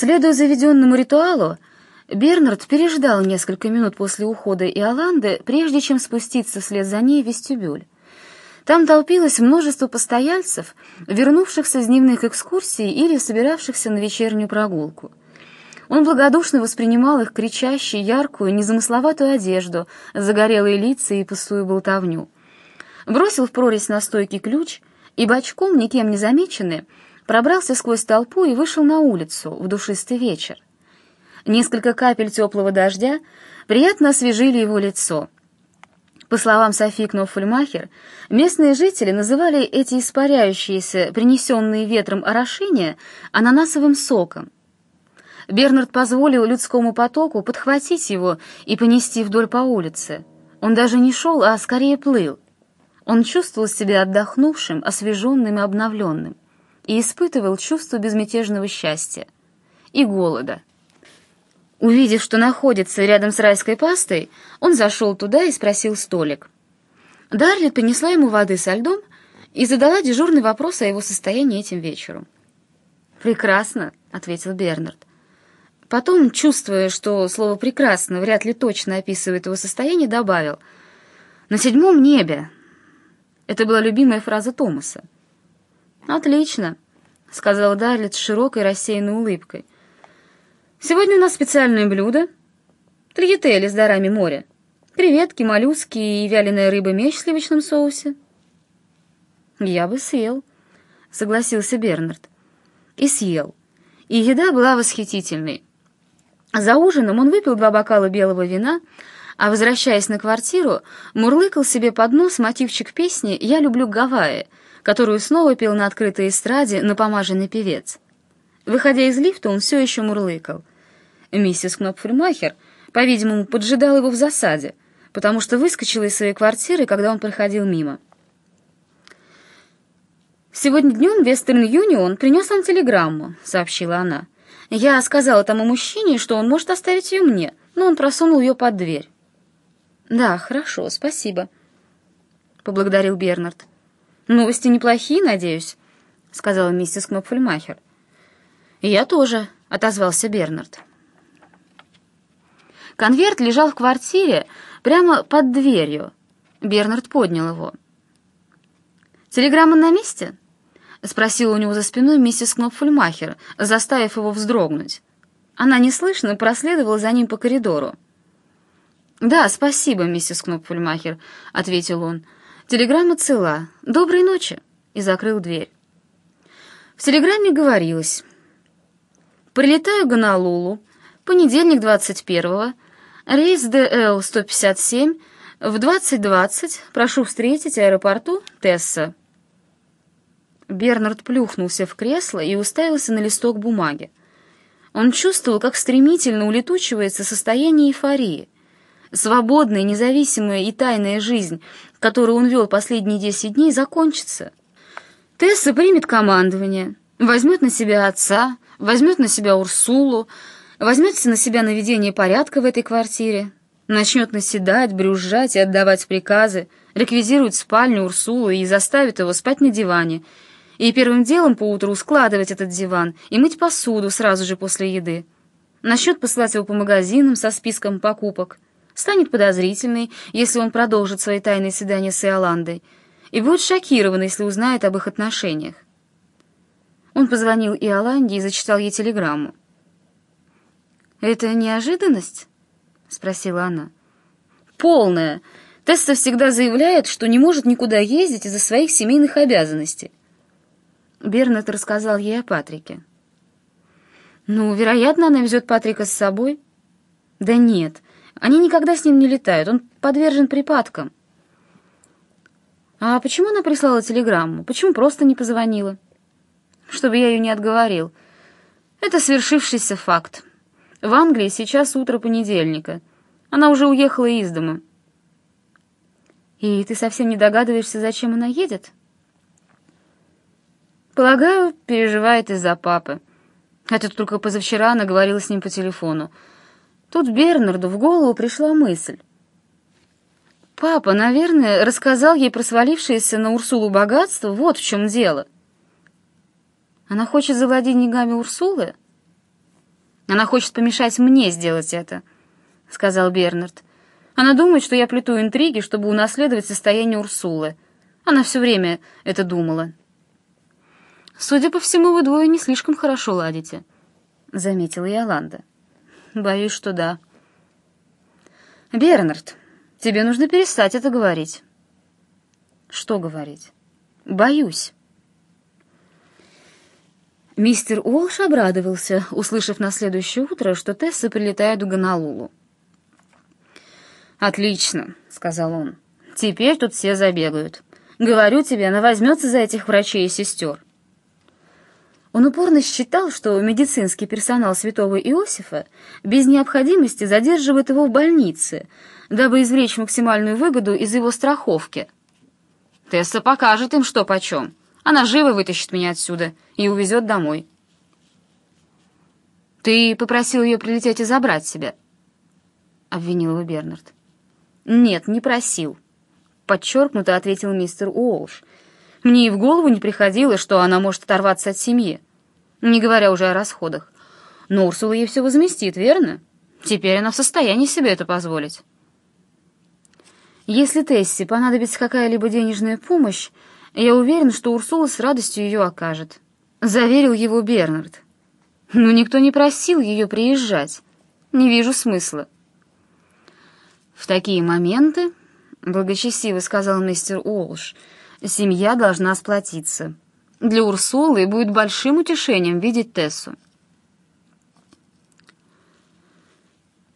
Следуя заведенному ритуалу, Бернард переждал несколько минут после ухода Иоланды, прежде чем спуститься вслед за ней в вестибюль. Там толпилось множество постояльцев, вернувшихся с дневных экскурсий или собиравшихся на вечернюю прогулку. Он благодушно воспринимал их кричащую, яркую, незамысловатую одежду, загорелые лица и пустую болтовню. Бросил в прорезь на стойке ключ и бочком, никем не замеченный, пробрался сквозь толпу и вышел на улицу в душистый вечер. Несколько капель теплого дождя приятно освежили его лицо. По словам Софи Кнофельмахер, местные жители называли эти испаряющиеся, принесенные ветром орошения, ананасовым соком. Бернард позволил людскому потоку подхватить его и понести вдоль по улице. Он даже не шел, а скорее плыл. Он чувствовал себя отдохнувшим, освеженным и обновленным, и испытывал чувство безмятежного счастья и голода. Увидев, что находится рядом с райской пастой, он зашел туда и спросил столик. Дарлет принесла ему воды со льдом и задала дежурный вопрос о его состоянии этим вечером. «Прекрасно», — ответил Бернард. Потом, чувствуя, что слово «прекрасно» вряд ли точно описывает его состояние, добавил «на седьмом небе». Это была любимая фраза Томаса. «Отлично», — сказал Дарлет с широкой рассеянной улыбкой. Сегодня у нас специальное блюдо. Тригетели с дарами моря. Креветки, моллюски и вяленая рыба-меч в сливочном соусе. Я бы съел, согласился Бернард. И съел. И еда была восхитительной. За ужином он выпил два бокала белого вина, а, возвращаясь на квартиру, мурлыкал себе под нос мотивчик песни «Я люблю Гавайи», которую снова пел на открытой эстраде напомаженный певец. Выходя из лифта, он все еще мурлыкал. Миссис Кнопфельмахер, по-видимому, поджидала его в засаде, потому что выскочила из своей квартиры, когда он проходил мимо. «Сегодня днем Вестерн Юнион принес вам телеграмму», — сообщила она. «Я сказала тому мужчине, что он может оставить ее мне, но он просунул ее под дверь». «Да, хорошо, спасибо», — поблагодарил Бернард. «Новости неплохие, надеюсь», — сказала миссис Кнопфельмахер. «Я тоже», — отозвался Бернард. Конверт лежал в квартире прямо под дверью. Бернард поднял его. «Телеграмма на месте?» — спросила у него за спиной миссис Кнопфельмахер, заставив его вздрогнуть. Она неслышно проследовала за ним по коридору. «Да, спасибо, миссис Кнопфельмахер», — ответил он. «Телеграмма цела. Доброй ночи!» и закрыл дверь. В телеграмме говорилось Прилетаю в Гонолулу, понедельник 21-го, рейс ДЛ-157, в 20.20 прошу встретить аэропорту Тесса. Бернард плюхнулся в кресло и уставился на листок бумаги. Он чувствовал, как стремительно улетучивается состояние эйфории. Свободная, независимая и тайная жизнь, которую он вел последние десять дней, закончится. Тесса примет командование, возьмет на себя отца, возьмет на себя Урсулу, возьмется на себя наведение порядка в этой квартире, начнет наседать, брюзжать и отдавать приказы, реквизирует спальню Урсулы и заставит его спать на диване, и первым делом поутру складывать этот диван и мыть посуду сразу же после еды. Начнет посылать его по магазинам со списком покупок, станет подозрительной, если он продолжит свои тайные свидания с Иоландой, и будет шокирован, если узнает об их отношениях. Он позвонил Иоланде и зачитал ей телеграмму. «Это неожиданность?» — спросила она. «Полная. Теста всегда заявляет, что не может никуда ездить из-за своих семейных обязанностей». Бернет рассказал ей о Патрике. «Ну, вероятно, она везет Патрика с собой». «Да нет, они никогда с ним не летают, он подвержен припадкам». «А почему она прислала телеграмму? Почему просто не позвонила?» чтобы я ее не отговорил. Это свершившийся факт. В Англии сейчас утро понедельника. Она уже уехала из дома. И ты совсем не догадываешься, зачем она едет? Полагаю, переживает из-за папы. Это только позавчера она говорила с ним по телефону. Тут Бернарду в голову пришла мысль. Папа, наверное, рассказал ей про свалившееся на Урсулу богатство, вот в чем дело — она хочет завладеть деньгами Урсулы? Она хочет помешать мне сделать это», — сказал Бернард. «Она думает, что я плету интриги, чтобы унаследовать состояние Урсулы. Она все время это думала». «Судя по всему, вы двое не слишком хорошо ладите», — заметила Иоланда. «Боюсь, что да». «Бернард, тебе нужно перестать это говорить». «Что говорить?» «Боюсь». Мистер Уолш обрадовался, услышав на следующее утро, что Тесса прилетает в Гонолулу. «Отлично», — сказал он. «Теперь тут все забегают. Говорю тебе, она возьмется за этих врачей и сестер». Он упорно считал, что медицинский персонал святого Иосифа без необходимости задерживает его в больнице, дабы извлечь максимальную выгоду из его страховки. «Тесса покажет им, что почем», она живо вытащит меня отсюда и увезет домой. «Ты попросил ее прилететь и забрать себя?» — обвинил его Бернард. «Нет, не просил», — подчеркнуто ответил мистер Уолш. «Мне и в голову не приходило, что она может оторваться от семьи, не говоря уже о расходах. Но Урсула ей все возместит, верно? Теперь она в состоянии себе это позволить». «Если Тесси понадобится какая-либо денежная помощь, я уверен, что Урсула с радостью ее окажет», — заверил его Бернард. «Но никто не просил ее приезжать. Не вижу смысла». «В такие моменты, — благочестиво сказал мистер Уолш, — семья должна сплотиться. Для Урсулы будет большим утешением видеть Тессу».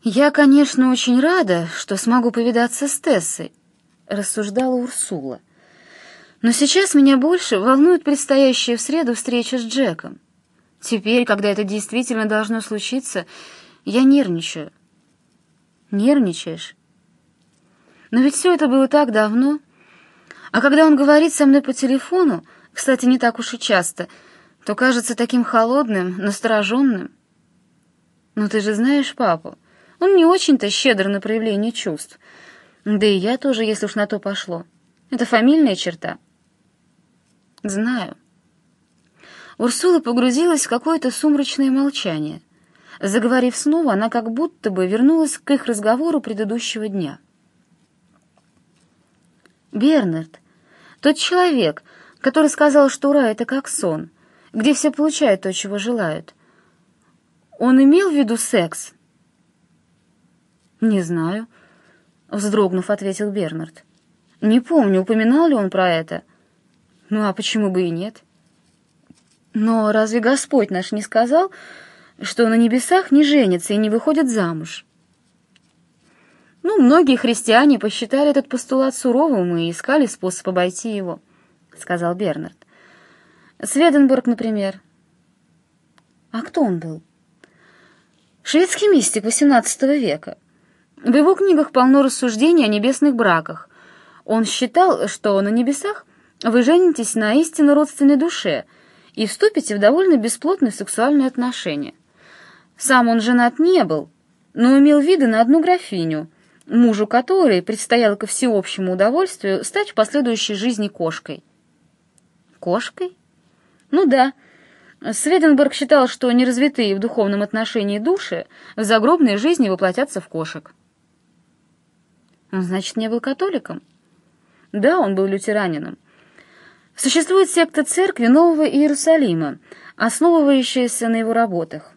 «Я, конечно, очень рада, что смогу повидаться с Тессой», — рассуждала Урсула. — но сейчас меня больше волнует предстоящая в среду встреча с Джеком. Теперь, когда это действительно должно случиться, я нервничаю. Нервничаешь? Но ведь все это было так давно. А когда он говорит со мной по телефону, кстати, не так уж и часто, то кажется таким холодным, настороженным. Ну ты же знаешь папу. Он не очень-то щедр на проявление чувств. Да и я тоже, если уж на то пошло. Это фамильная черта. «Знаю». Урсула погрузилась в какое-то сумрачное молчание. Заговорив снова, она как будто бы вернулась к их разговору предыдущего дня. «Бернард, тот человек, который сказал, что рай — это как сон, где все получают то, чего желают. Он имел в виду секс?» «Не знаю», — вздрогнув, ответил Бернард. «Не помню, упоминал ли он про это». Ну а почему бы и нет? Но разве Господь наш не сказал, что на небесах не женятся и не выходят замуж? Ну, многие христиане посчитали этот постулат суровым и искали способ обойти его, сказал Бернард. Сведенбург, например. А кто он был? Шведский мистик XVIII века. В его книгах полно рассуждений о небесных браках. Он считал, что на небесах вы женитесь на истинно родственной душе и вступите в довольно бесплотные сексуальные отношения. Сам он женат не был, но имел виды на одну графиню, мужу которой предстояло ко всеобщему удовольствию стать в последующей жизни кошкой. Кошкой? Ну да. Сведенберг считал, что неразвитые в духовном отношении души в загробной жизни воплотятся в кошек. Он, значит, не был католиком? Да, он был лютеранином. Существует секта церкви Нового Иерусалима, основывающаяся на его работах.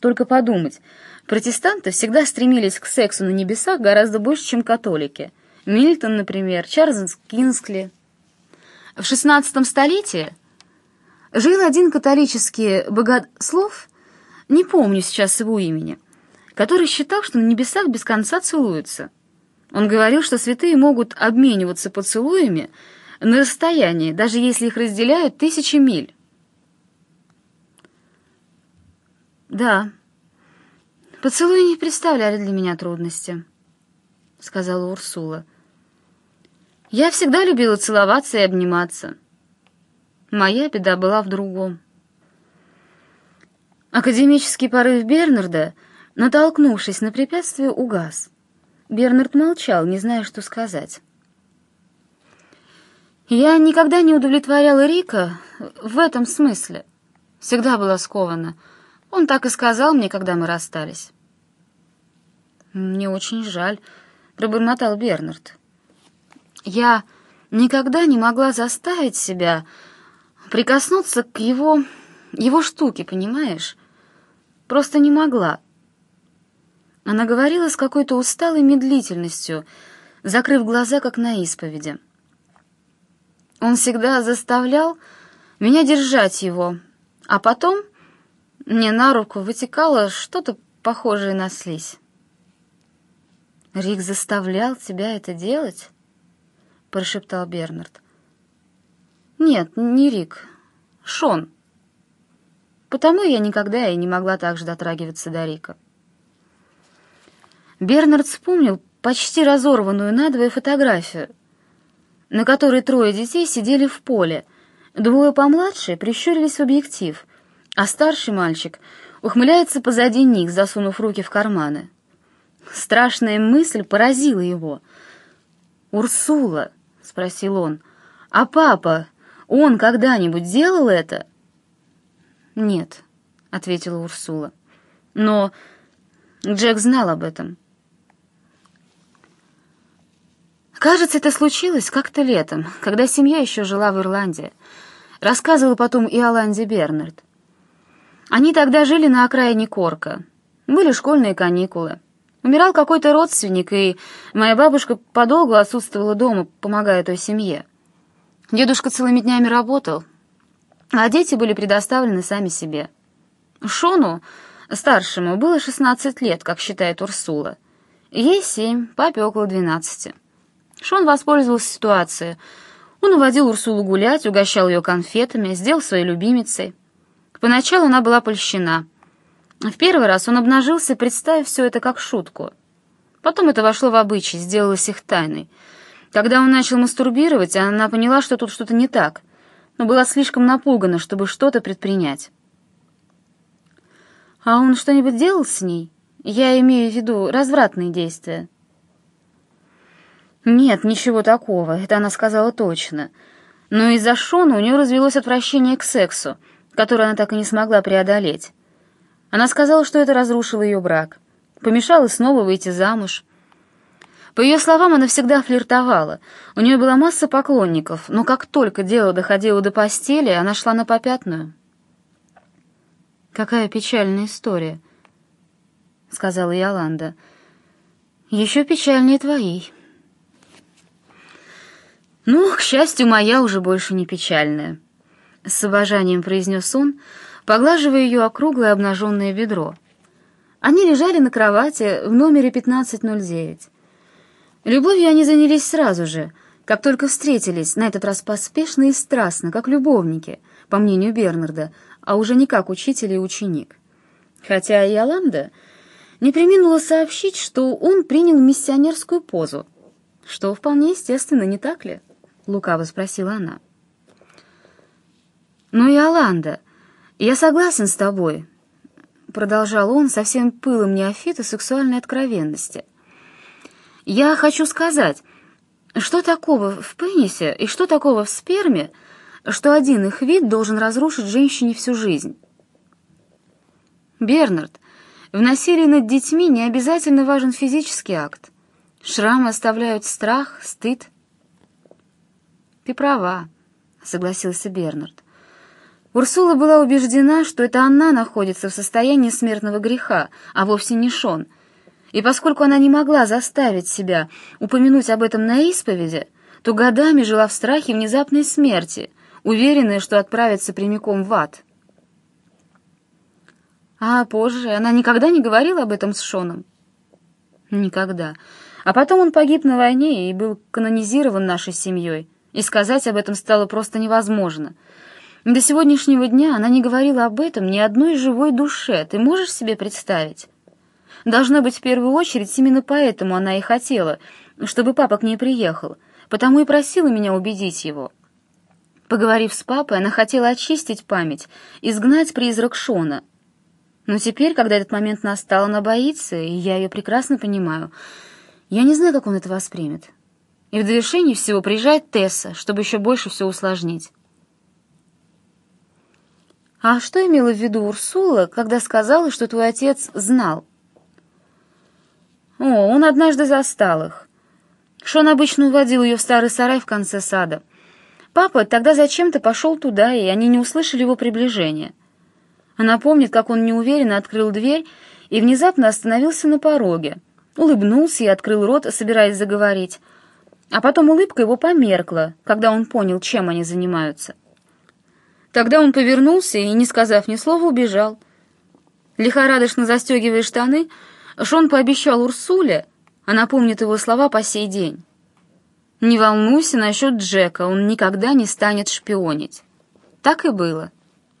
Только подумать, протестанты всегда стремились к сексу на небесах гораздо больше, чем католики. Мильтон, например, Чарльз Кинскли. В XVI столетии жил один католический богослов, не помню сейчас его имени, который считал, что на небесах без конца целуются. Он говорил, что святые могут обмениваться поцелуями на расстоянии, даже если их разделяют тысячи миль. «Да, поцелуи не представляли для меня трудности», — сказала Урсула. «Я всегда любила целоваться и обниматься. Моя беда была в другом». Академический порыв Бернарда, натолкнувшись на препятствие, угас. Бернард молчал, не зная, что сказать. Я никогда не удовлетворяла Рика в этом смысле. Всегда была скована. Он так и сказал мне, когда мы расстались. «Мне очень жаль», — пробормотал Бернард. «Я никогда не могла заставить себя прикоснуться к его... его штуке, понимаешь? Просто не могла». Она говорила с какой-то усталой медлительностью, закрыв глаза, как на исповеди. Он всегда заставлял меня держать его, а потом мне на руку вытекало что-то похожее на слизь. «Рик заставлял тебя это делать?» — прошептал Бернард. «Нет, не Рик. Шон. Потому я никогда и не могла так же дотрагиваться до Рика». Бернард вспомнил почти разорванную надвое фотографию, на которой трое детей сидели в поле. Двое помладше прищурились в объектив, а старший мальчик ухмыляется позади них, засунув руки в карманы. Страшная мысль поразила его. «Урсула», — спросил он, — «а папа, он когда-нибудь делал это?» «Нет», — ответила Урсула. «Но Джек знал об этом». Кажется, это случилось как-то летом, когда семья еще жила в Ирландии. Рассказывал потом и Аланде Бернард. Они тогда жили на окраине Корка. Были школьные каникулы. Умирал какой-то родственник, и моя бабушка подолгу отсутствовала дома, помогая той семье. Дедушка целыми днями работал, а дети были предоставлены сами себе. Шону, старшему, было 16 лет, как считает Урсула. Ей семь, папе около двенадцати. Шон воспользовался ситуацией. Он уводил Урсулу гулять, угощал ее конфетами, сделал своей любимицей. Поначалу она была польщена — в первый раз он обнажился, представив все это как шутку. Потом это вошло в обычай, сделалось их тайной. Когда он начал мастурбировать, она поняла, что тут что-то не так, но была слишком напугана, чтобы что-то предпринять. «А он что-нибудь делал с ней? Я имею в виду развратные действия». «Нет, ничего такого, это она сказала точно. Но из-за Шона у нее развелось отвращение к сексу, которое она так и не смогла преодолеть. Она сказала, что это разрушило ее брак, помешало снова выйти замуж. По ее словам, она всегда флиртовала. У нее была масса поклонников, но как только дело доходило до постели, она шла на попятную. «Какая печальная история», — сказала Яланда. «Еще печальнее твоей». «Ну, к счастью, моя уже больше не печальная», — с обожанием произнес он, — поглаживая ее округлое обнаженное бедро. Они лежали на кровати в номере 1509. Любовью они занялись сразу же, как только встретились, на этот раз поспешно и страстно, как любовники, по мнению Бернарда, а уже не как учитель и ученик. Хотя и Аланда не приминула сообщить, что он принял миссионерскую позу, что вполне естественно, не так ли? — лукаво спросила она. «Ну и Аланда, «Я согласен с тобой», — продолжал он со всем пылом неофита сексуальной откровенности. «Я хочу сказать, что такого в пенисе и что такого в сперме, что один их вид должен разрушить женщине всю жизнь?» «Бернард, в насилии над детьми не обязательно важен физический акт. Шрамы оставляют страх, стыд». «Ты права», — согласился Бернард. Урсула была убеждена, что это она находится в состоянии смертного греха, а вовсе не Шон. И поскольку она не могла заставить себя упомянуть об этом на исповеди, то годами жила в страхе внезапной смерти, уверенная, что отправится прямиком в ад. А позже она никогда не говорила об этом с Шоном? Никогда. А потом он погиб на войне и был канонизирован нашей семьей, и сказать об этом стало просто невозможно — до сегодняшнего дня она не говорила об этом ни одной живой душе, ты можешь себе представить? Должно быть, в первую очередь, именно поэтому она и хотела, чтобы папа к ней приехал, потому и просила меня убедить его. Поговорив с папой, она хотела очистить память, изгнать призрак Шона. Но теперь, когда этот момент настал, она боится, и я ее прекрасно понимаю. Я не знаю, как он это воспримет. И в довершении всего приезжает Тесса, чтобы еще больше все усложнить. А что имела в виду Урсула, когда сказала, что твой отец знал? О, он однажды застал их. Шон обычно уводил ее в старый сарай в конце сада. Папа тогда зачем-то пошел туда, и они не услышали его приближения. Она помнит, как он неуверенно открыл дверь и внезапно остановился на пороге, улыбнулся и открыл рот, собираясь заговорить. А потом улыбка его померкла, когда он понял, чем они занимаются. Тогда он повернулся и, не сказав ни слова, убежал. Лихорадочно застегивая штаны, Шон пообещал Урсуле, она помнит его слова по сей день. «Не волнуйся насчет Джека, он никогда не станет шпионить». Так и было.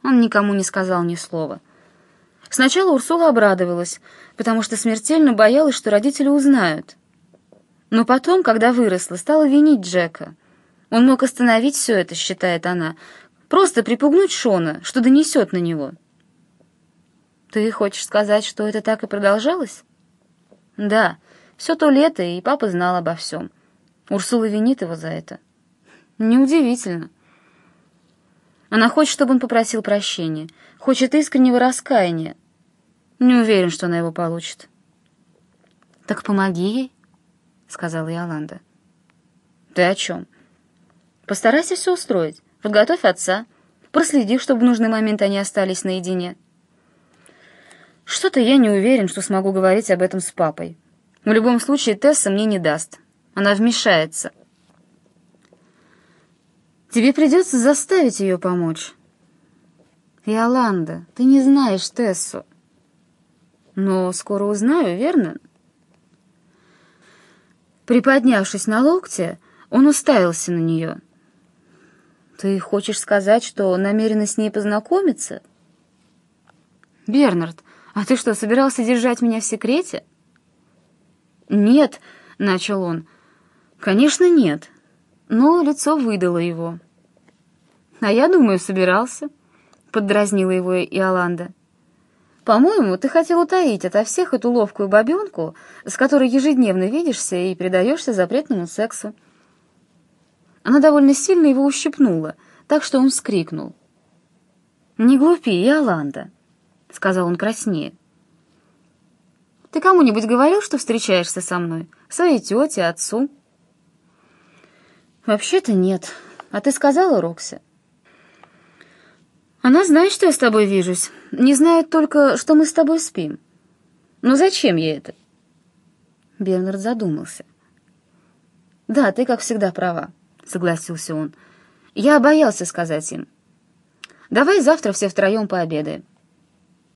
Он никому не сказал ни слова. Сначала Урсула обрадовалась, потому что смертельно боялась, что родители узнают. Но потом, когда выросла, стала винить Джека. Он мог остановить все это, считает она, просто припугнуть Шона, что донесет на него. «Ты хочешь сказать, что это так и продолжалось?» «Да, все то лето, и папа знал обо всем. Урсула винит его за это. Неудивительно. Она хочет, чтобы он попросил прощения, хочет искреннего раскаяния. Не уверен, что она его получит. «Так помоги ей», — сказала Иоланда. «Ты о чем?» «Постарайся все устроить. Подготовь отца. Проследи, чтобы в нужный момент они остались наедине». «Что-то я не уверен, что смогу говорить об этом с папой. В любом случае Тесса мне не даст. Она вмешается». Тебе придется заставить ее помочь. Иоланда, ты не знаешь Тессу. Но скоро узнаю, верно? Приподнявшись на локте, он уставился на нее. Ты хочешь сказать, что намерена с ней познакомиться? Бернард, а ты что, собирался держать меня в секрете? Нет, — начал он. Конечно, нет. Но лицо выдало его. «А я думаю, собирался», — поддразнила его Иоланда. «По-моему, ты хотел утаить ото всех эту ловкую бабенку, с которой ежедневно видишься и предаешься запретному сексу». Она довольно сильно его ущипнула, так что он вскрикнул. «Не глупи, Иоланда», — сказал он краснее. «Ты кому-нибудь говорил, что встречаешься со мной? Своей тете, отцу?» «Вообще-то нет. А ты сказала Рокси?» Она знает, что я с тобой вижусь, не знает только, что мы с тобой спим. Но зачем ей это?» Бернард задумался. «Да, ты, как всегда, права», — согласился он. «Я боялся сказать им. Давай завтра все втроем пообедаем.